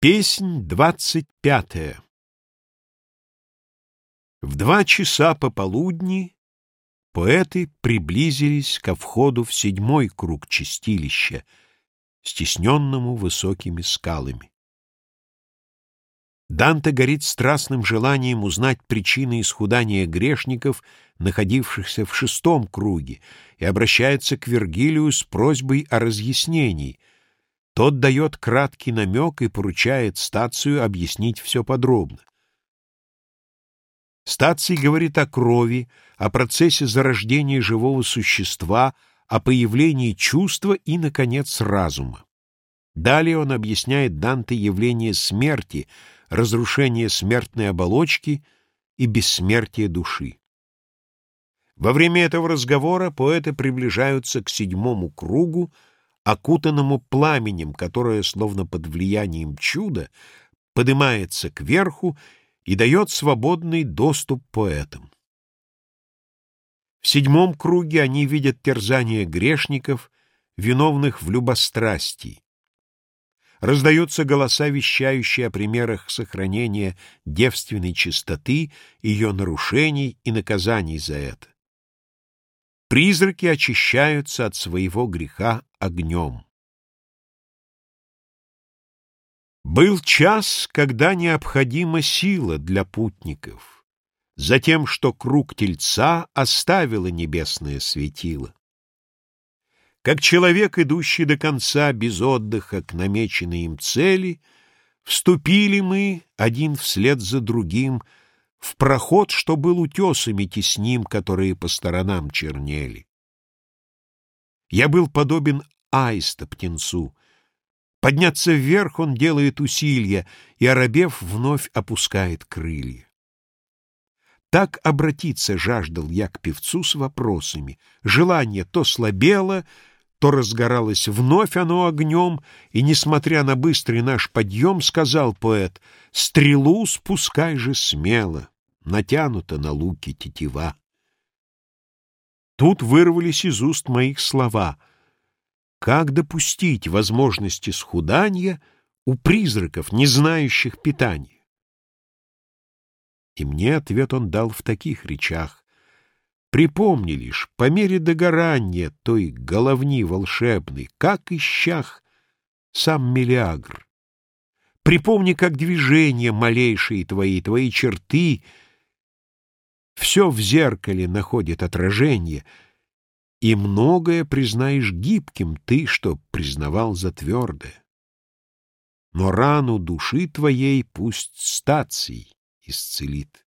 Песнь двадцать пятая В два часа пополудни поэты приблизились ко входу в седьмой круг чистилища, стесненному высокими скалами. Данте горит страстным желанием узнать причины исхудания грешников, находившихся в шестом круге, и обращается к Вергилию с просьбой о разъяснении — тот дает краткий намек и поручает стацию объяснить все подробно. Стаций говорит о крови, о процессе зарождения живого существа, о появлении чувства и, наконец, разума. Далее он объясняет Данте явление смерти, разрушение смертной оболочки и бессмертие души. Во время этого разговора поэты приближаются к седьмому кругу, окутанному пламенем, которое, словно под влиянием чуда, поднимается кверху и дает свободный доступ поэтам. В седьмом круге они видят терзание грешников, виновных в любострастии. Раздаются голоса, вещающие о примерах сохранения девственной чистоты, ее нарушений и наказаний за это. Призраки очищаются от своего греха огнем. Был час, когда необходима сила для путников, затем, что круг тельца оставило небесное светило. Как человек, идущий до конца без отдыха к намеченной им цели, вступили мы, один вслед за другим, в проход, что был утесами тесним, которые по сторонам чернели. Я был подобен аиста птенцу. Подняться вверх он делает усилия, и, оробев, вновь опускает крылья. Так обратиться жаждал я к певцу с вопросами. Желание то слабело, то разгоралось вновь оно огнем, и, несмотря на быстрый наш подъем, сказал поэт, «Стрелу спускай же смело, натянута на луки тетива». Тут вырвались из уст моих слова. Как допустить возможности схудания у призраков, не знающих питания? И мне ответ он дал в таких речах. Припомни лишь, по мере догорания той головни волшебной, как ищах сам Мелиагр. Припомни, как движения малейшие твои, твои черты — все в зеркале находит отражение, и многое признаешь гибким ты, что признавал за твердое. Но рану души твоей пусть стаций исцелит.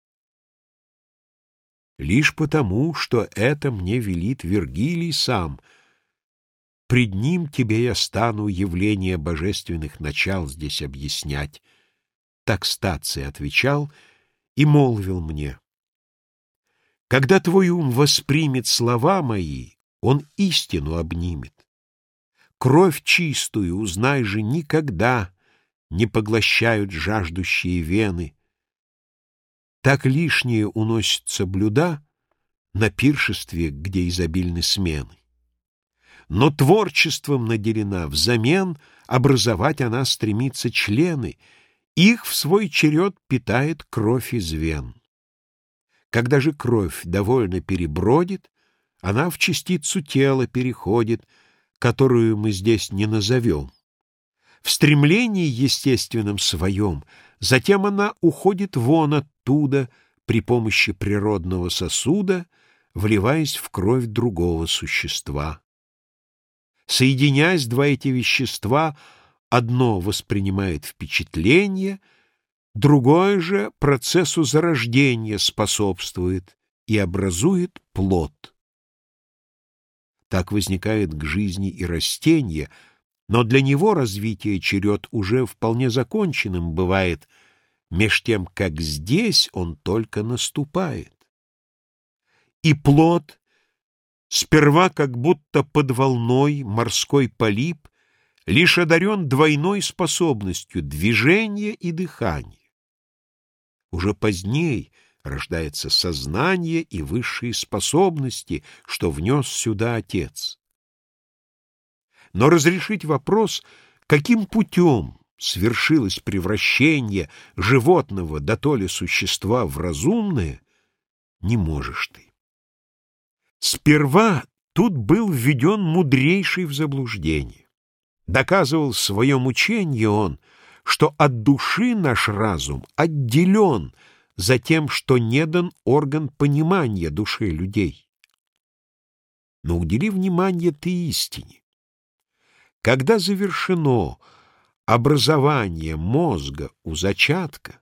Лишь потому, что это мне велит Вергилий сам, пред ним тебе я стану явление божественных начал здесь объяснять. Так стаций отвечал и молвил мне. Когда твой ум воспримет слова мои, он истину обнимет. Кровь чистую, узнай же, никогда не поглощают жаждущие вены. Так лишнее уносятся блюда на пиршестве, где изобильны смены. Но творчеством наделена, взамен образовать она стремится члены, их в свой черед питает кровь из вен. Когда же кровь довольно перебродит, она в частицу тела переходит, которую мы здесь не назовем. В стремлении естественном своем затем она уходит вон оттуда при помощи природного сосуда, вливаясь в кровь другого существа. Соединяясь два эти вещества, одно воспринимает впечатление — Другое же процессу зарождения способствует и образует плод. Так возникает к жизни и растение, но для него развитие черед уже вполне законченным бывает, меж тем, как здесь он только наступает. И плод, сперва как будто под волной морской полип, лишь одарен двойной способностью движения и дыхания. Уже поздней рождается сознание и высшие способности, что внес сюда Отец. Но разрешить вопрос, каким путем, свершилось превращение животного до то ли существа в разумное, не можешь ты. Сперва тут был введен мудрейший в заблуждение. Доказывал в своем учении он, что от души наш разум отделен за тем, что не дан орган понимания души людей. Но удели внимание ты истине. Когда завершено образование мозга у зачатка,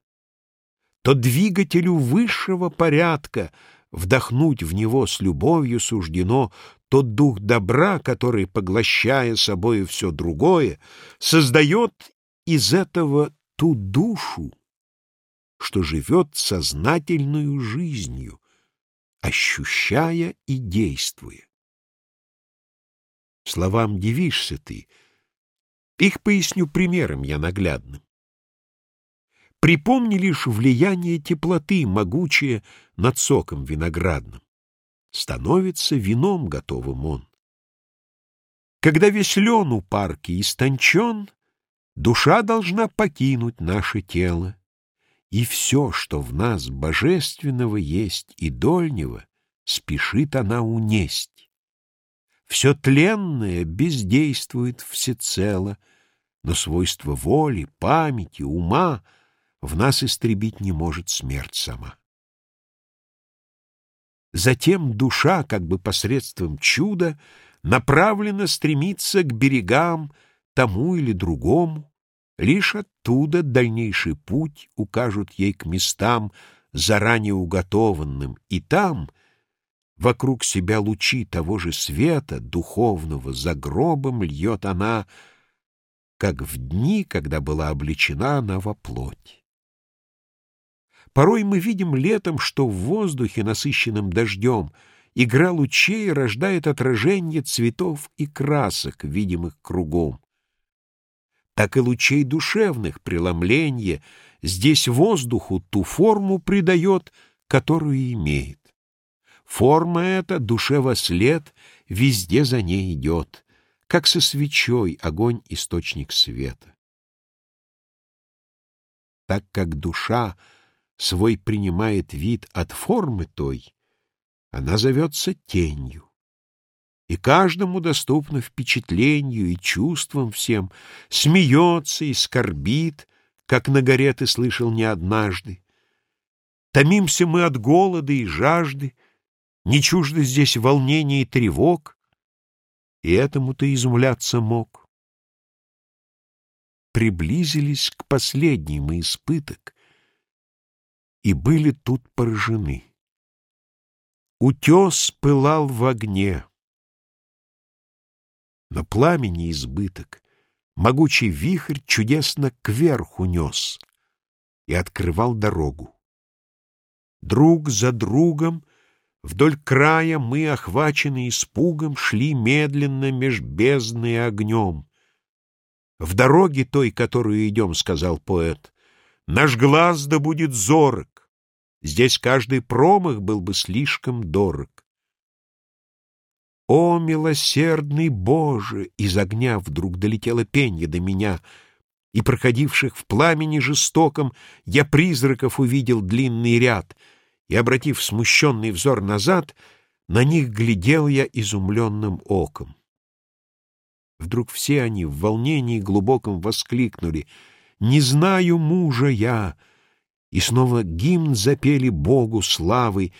то двигателю высшего порядка вдохнуть в него с любовью суждено тот дух добра, который, поглощая собою все другое, создает из этого ту душу, что живет сознательную жизнью, ощущая и действуя. Словам дивишься ты, их поясню примером я наглядным. Припомни лишь влияние теплоты, могучее над соком виноградным. Становится вином готовым он. Когда весь лен у парки истончен, душа должна покинуть наше тело, и все, что в нас божественного есть и дольнего, спешит она унесть. Все тленное бездействует всецело, но свойство воли, памяти, ума — в нас истребить не может смерть сама. Затем душа, как бы посредством чуда, направлена стремиться к берегам тому или другому, лишь оттуда дальнейший путь укажут ей к местам, заранее уготованным, и там, вокруг себя лучи того же света, духовного, за гробом льет она, как в дни, когда была облечена она во плоть. Порой мы видим летом, что в воздухе, насыщенном дождем, игра лучей рождает отражение цветов и красок, видимых кругом. Так и лучей душевных, преломление, здесь воздуху ту форму придает, которую имеет. Форма эта, душе во след, везде за ней идет, как со свечой огонь — источник света. Так как душа — свой принимает вид от формы той, она зовется тенью. И каждому доступно впечатлению и чувствам всем, смеется и скорбит, как на горе ты слышал не однажды. Томимся мы от голода и жажды, не чужды здесь волнений и тревог, и этому ты изумляться мог. Приблизились к последнему испыток, и были тут поражены. Утес пылал в огне. На пламени избыток могучий вихрь чудесно кверху нес и открывал дорогу. Друг за другом вдоль края мы, охваченные испугом, шли медленно меж бездны и огнем. В дороге той, которую идем, — сказал поэт, Наш глаз да будет зорок. Здесь каждый промах был бы слишком дорог. О, милосердный Боже! Из огня вдруг долетело пенье до меня, и проходивших в пламени жестоком я призраков увидел длинный ряд, и, обратив смущенный взор назад, на них глядел я изумленным оком. Вдруг все они в волнении глубоком воскликнули — не знаю мужа я. И снова гимн запели Богу славы,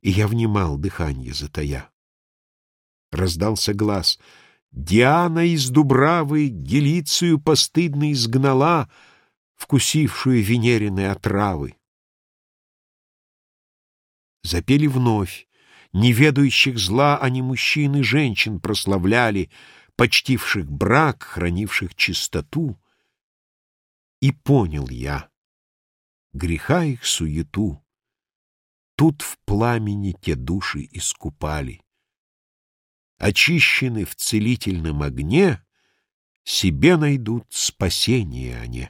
и я внимал дыхание затая. Раздался глаз. Диана из Дубравы Гелицию постыдно изгнала, вкусившую венерины отравы. Запели вновь. Неведающих зла они мужчин и женщин прославляли, почтивших брак, хранивших чистоту — и понял я греха их суету. Тут в пламени те души искупали. Очищены в целительном огне, Себе найдут спасение они.